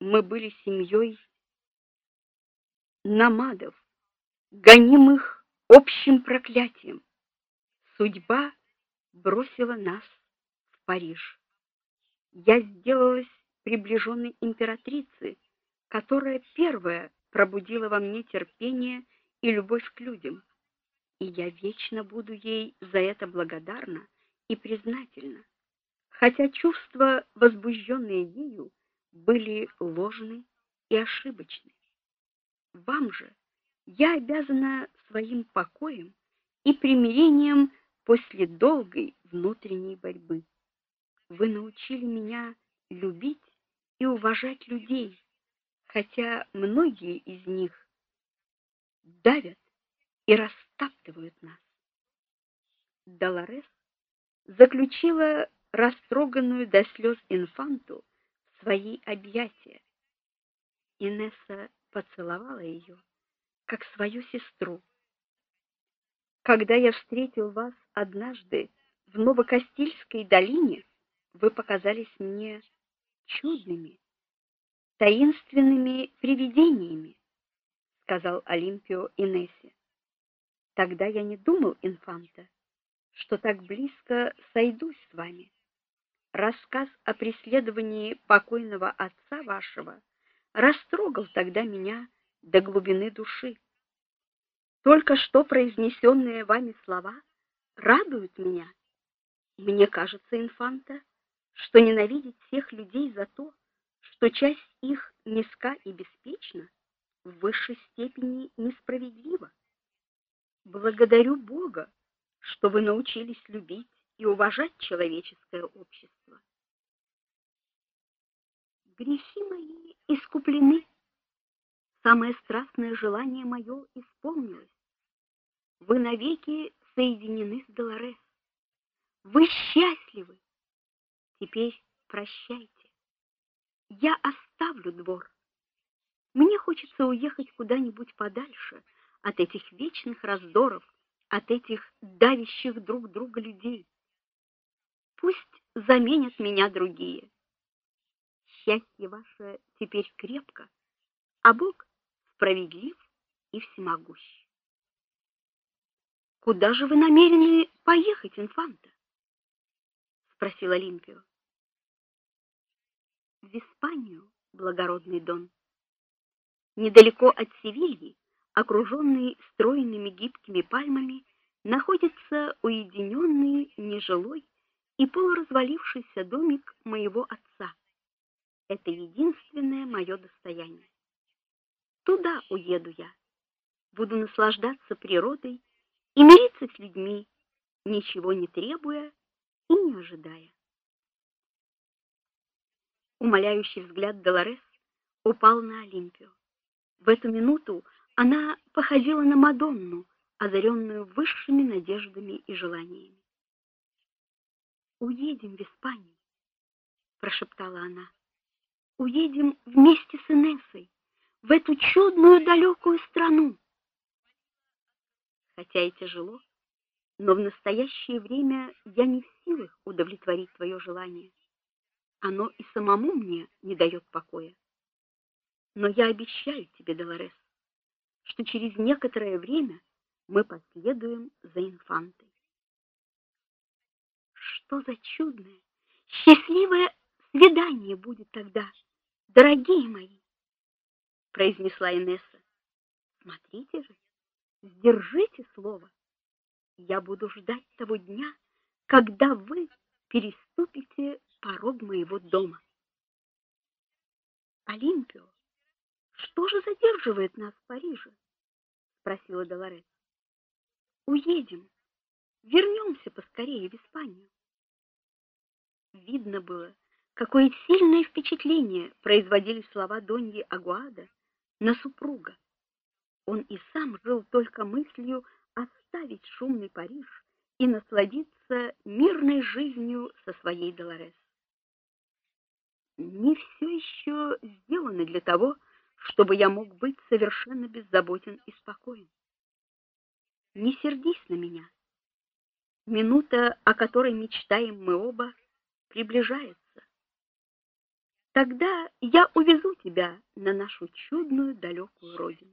мы были семьей намадов, гонимых общим проклятием. Судьба бросила нас в Париж. Я сделалась приближенной императрицы, которая первая пробудила во мне терпение и любовь к людям. И я вечно буду ей за это благодарна и признательна. Хотя чувства, возбужденные ею, были ложны и ошибочны. Вам же я обязана своим покоем и примирением после долгой внутренней борьбы. Вы научили меня любить и уважать людей, хотя многие из них давят и растаптывают нас. Долорес заключила растроганную до слез инфанту свои объятия. Инесса поцеловала ее, как свою сестру. Когда я встретил вас однажды в Новокастильской долине, вы показались мне чудными, таинственными привидениями, сказал Олимпио Инессе. Тогда я не думал, инфанта, что так близко сойдусь с вами. Рассказ о преследовании покойного отца вашего растрогал тогда меня до глубины души. Только что произнесенные вами слова радуют меня. Мне кажется, инфанта, что ненавидеть всех людей за то, что часть их низка и беспечна, в высшей степени несправедливо. Благодарю Бога, что вы научились любить и уважать человеческое общество. Грехи мои искуплены. Самое страстное желание мое исполнилось. Вы навеки соединены с Долорес. Вы счастливы. Теперь прощайте. Я оставлю двор. Мне хочется уехать куда-нибудь подальше от этих вечных раздоров, от этих давящих друг друга людей. Пусть заменят меня другие. Счастье ваше теперь крепко, а Бог справедлив и всемогущ. Куда же вы намерены поехать, инфанта? спросил Олимпио. В Испанию, благородный Дон. Недалеко от Севильи, окруженный стройными гибкими пальмами, находится уединенный, нежилой и полуразвалившийся домик моего отца. Это единственное мое достояние. Туда уеду я. Буду наслаждаться природой и мириться с людьми, ничего не требуя и не ожидая. Умоляющий взгляд Долорес упал на Олимпию. В эту минуту она походила на Мадонну, озаренную высшими надеждами и желаниями. Уедем в Испанию, прошептала она. Уедем вместе с Инессой в эту чудную далекую страну. Хотя и тяжело, но в настоящее время я не в силах удовлетворить твое желание. Оно и самому мне не дает покоя. Но я обещаю тебе, Долорес, что через некоторое время мы последуем за инфантой. Что за чудное, счастливое свидание будет тогда, дорогие мои, произнесла Инесса. Смотрите же, сдержите слово. Я буду ждать того дня, когда вы переступите порог моего дома. Олимпио, что же задерживает нас в Париже? спросила Долорес. Уедем. Вернемся поскорее в Испанию. Видно было, какое сильное впечатление производили слова Доньи Агуада на супруга. Он и сам жил только мыслью оставить шумный Париж и насладиться мирной жизнью со своей Долорес. Не все еще сделано для того, чтобы я мог быть совершенно беззаботен и спокоен. Не сердись на меня. Минута, о которой мечтаем мы оба, приближается. Тогда я увезу тебя на нашу чудную далекую родину.